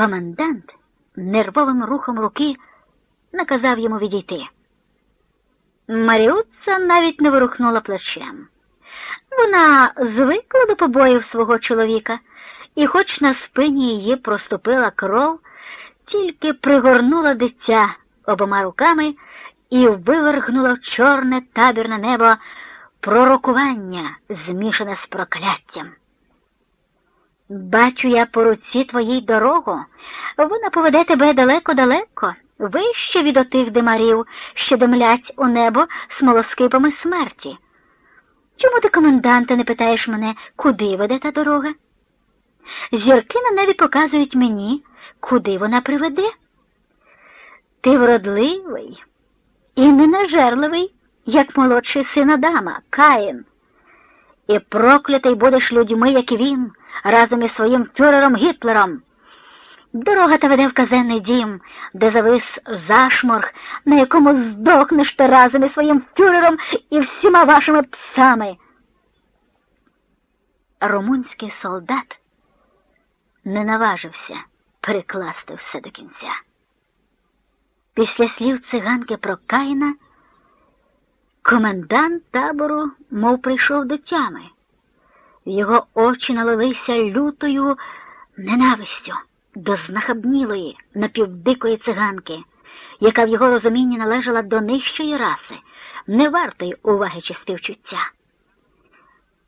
Комендант нервовим рухом руки наказав йому відійти. Маріуца навіть не вирухнула плечем. Вона звикла до побоїв свого чоловіка, і, хоч на спині її проступила кров, тільки пригорнула дитя обома руками і вивергнула в чорне табірне небо пророкування, змішане з прокляттям. Бачу я по руці твоїй дорогу, вона поведе тебе далеко-далеко, вище від отих димарів, що демлять у небо смолоскипами смерті. Чому ти, коменданте, не питаєш мене, куди веде та дорога? Зірки на небі показують мені, куди вона приведе. Ти вродливий і ненажерливий, як молодший син Адама, Каїн. І проклятий будеш людьми, як він, разом із своїм фюрером Гітлером. Дорога та веде в казенний дім, де завис зашморг, на якому здохнеш ти разом із своїм фюрером і всіма вашими псами. Румунський солдат не наважився перекласти все до кінця. Після слів циганки про Каїна комендант табору мов прийшов до тями. Його очі налилися лютою ненавистю до знахабнілої напівдикої циганки, яка в його розумінні належала до нижчої раси, не вартої уваги чи співчуття.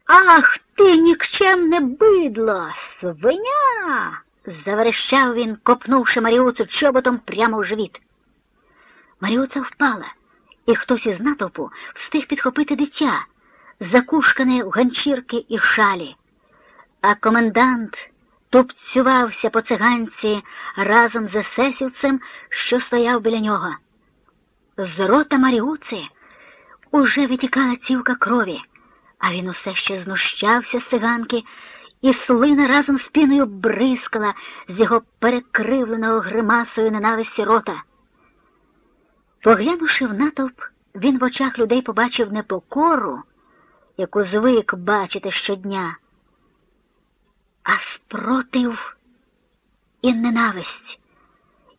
Ах ти, нікчемне бидло, свиня. заверещав він, копнувши Маріуцу чоботом прямо в живіт. Маріуца впала, і хтось із натовпу встиг підхопити дитя, закушкане в ганчірки і шалі. А комендант тупцювався по циганці разом з есесівцем, що стояв біля нього. З рота Маріуці уже витікала цівка крові, а він усе ще знущався з циганки, і слина разом з піною бризкала з його перекривленого гримасою ненависті рота. Поглянувши в натовп, він в очах людей побачив не покору, яку звик бачити щодня, а спротив і ненависть,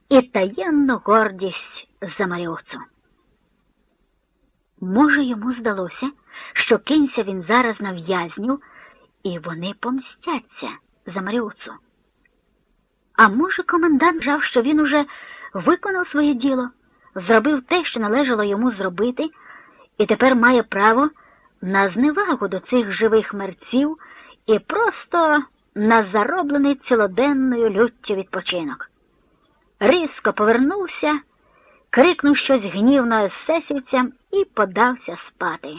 і таємну гордість за Маріоцу. Може, йому здалося, що кинься він зараз на в'язнів, і вони помстяться за Маріоцу. А може, комендант жав, що він уже виконав своє діло, зробив те, що належало йому зробити, і тепер має право на зневагу до цих живих мерців і просто на зароблений цілоденною люттю відпочинок. Різко повернувся, крикнув щось гнівно есесівцям і подався спати.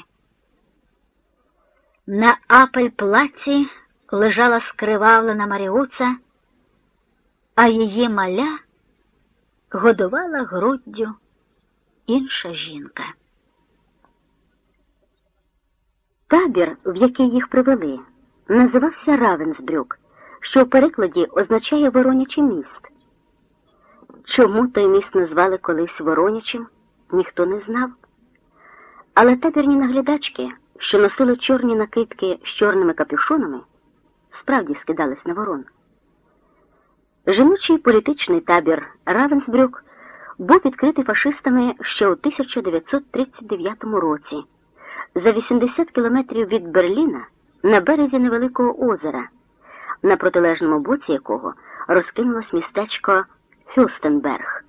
На апель плаці лежала скривавлена Маріуца, а її маля годувала груддю інша жінка. Табір, в який їх привели, називався Равенсбрюк, що в перекладі означає Воронячий міст. Чому той міст назвали колись Воронячим, ніхто не знав. Але табірні наглядачки, що носили чорні накидки з чорними капюшонами, справді скидались на ворон. Жіночий політичний табір Равенсбрюк був відкритий фашистами ще у 1939 році за 80 кілометрів від Берліна на березі невеликого озера, на протилежному боці якого розкинулось містечко Фюстенберг.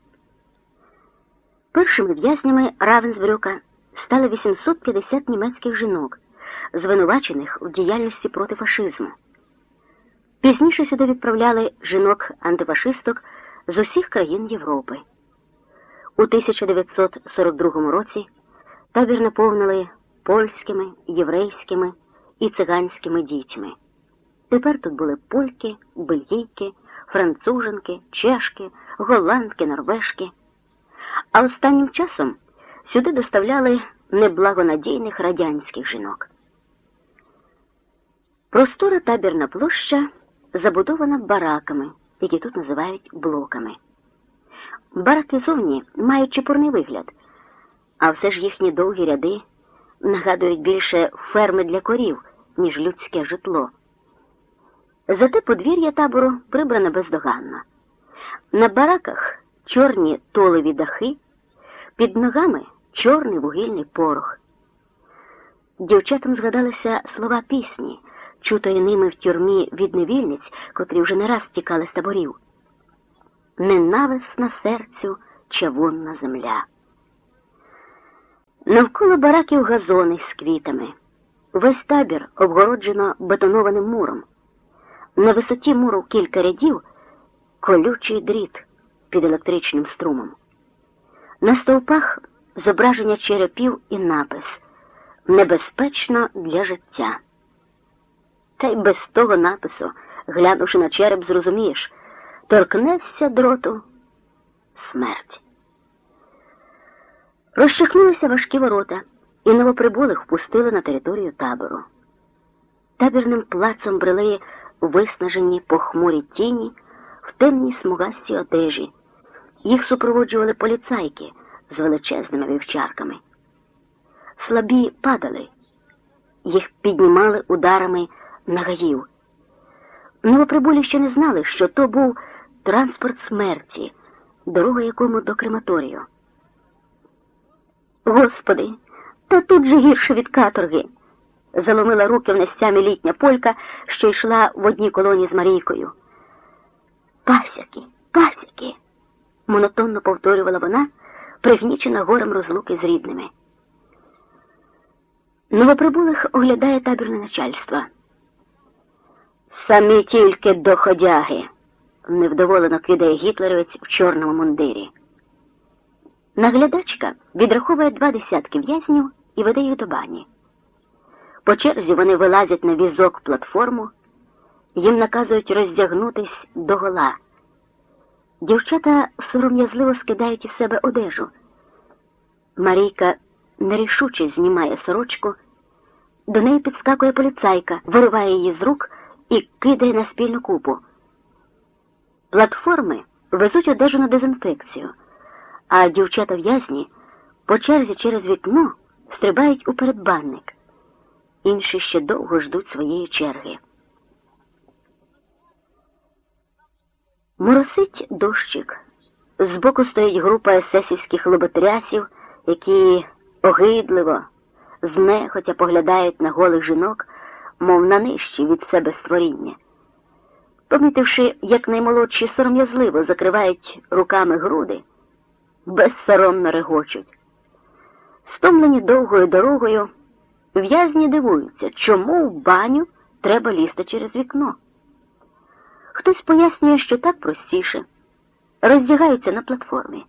Першими в'язнями Равенсбрюка стали 850 німецьких жінок, звинувачених в діяльності проти фашизму. Пізніше сюди відправляли жінок-антифашисток з усіх країн Європи. У 1942 році табір наповнили польськими, єврейськими і циганськими дітьми. Тепер тут були польки, бельгійки, француженки, чешки, голландки, норвежки. А останнім часом сюди доставляли неблагонадійних радянських жінок. Простора табірна площа забудована бараками, які тут називають блоками. Бараки зовні мають чепурний вигляд, а все ж їхні довгі ряди нагадують більше ферми для корів, ніж людське житло. Зате подвір'я табору прибране бездоганно. На бараках чорні толові дахи, під ногами чорний вугільний порох. Дівчатам згадалися слова пісні, чутої ними в тюрмі від невільниць, котрі вже не раз тікали з таборів. Ненависна серцю чавунна земля. Навколо бараків газони з квітами. Весь табір обгороджено бетонованим муром. На висоті муру кілька рядів колючий дріт під електричним струмом. На стовпах зображення черепів і напис Небезпечно для життя. Та й без того напису, глянувши на череп, зрозумієш, торкнешся дроту смерть. Розчахнулися важкі ворота, і новоприбулих впустили на територію табору. Табірним плацом брели виснажені похмурі тіні в темній смугастій одежі. Їх супроводжували поліцайки з величезними вівчарками. Слабі падали, їх піднімали ударами нагаїв. Новоприбулі ще не знали, що то був транспорт смерті, дорога якому до крематорію. Господи, та тут же гірше від каторги. Заломила руки в нестямі літня полька, що йшла в одній колоні з Марійкою. Пасяки, пасяки, монотонно повторювала вона, пригнічена горем розлуки з рідними. Новоприбулих оглядає табірне начальство. Самі тільки доходяги, невдоволено кидає гітлерівець в чорному мундирі. Наглядачка відраховує два десятки в'язнів і веде їх до бані. По черзі вони вилазять на візок платформу, їм наказують роздягнутись до гола. Дівчата сором'язливо скидають із себе одежу. Марійка нерішуче знімає сорочку, до неї підскакує поліцайка, вириває її з рук і кидає на спільну купу. Платформи везуть одежу на дезінфекцію а дівчата в'язні по черзі через вікно стрибають у передбанник. Інші ще довго ждуть своєї черги. Моросить дощик. Збоку стоїть група есесівських лоботрясів, які огидливо, знехотя поглядають на голих жінок, мов на нижчі від себе створіння. Помітивши, як наймолодші сором'язливо закривають руками груди безсоромно регочуть. Стомлені довгою дорогою, в'язні дивуються, чому в баню треба лізти через вікно. Хтось пояснює, що так простіше, роздягаються на платформі.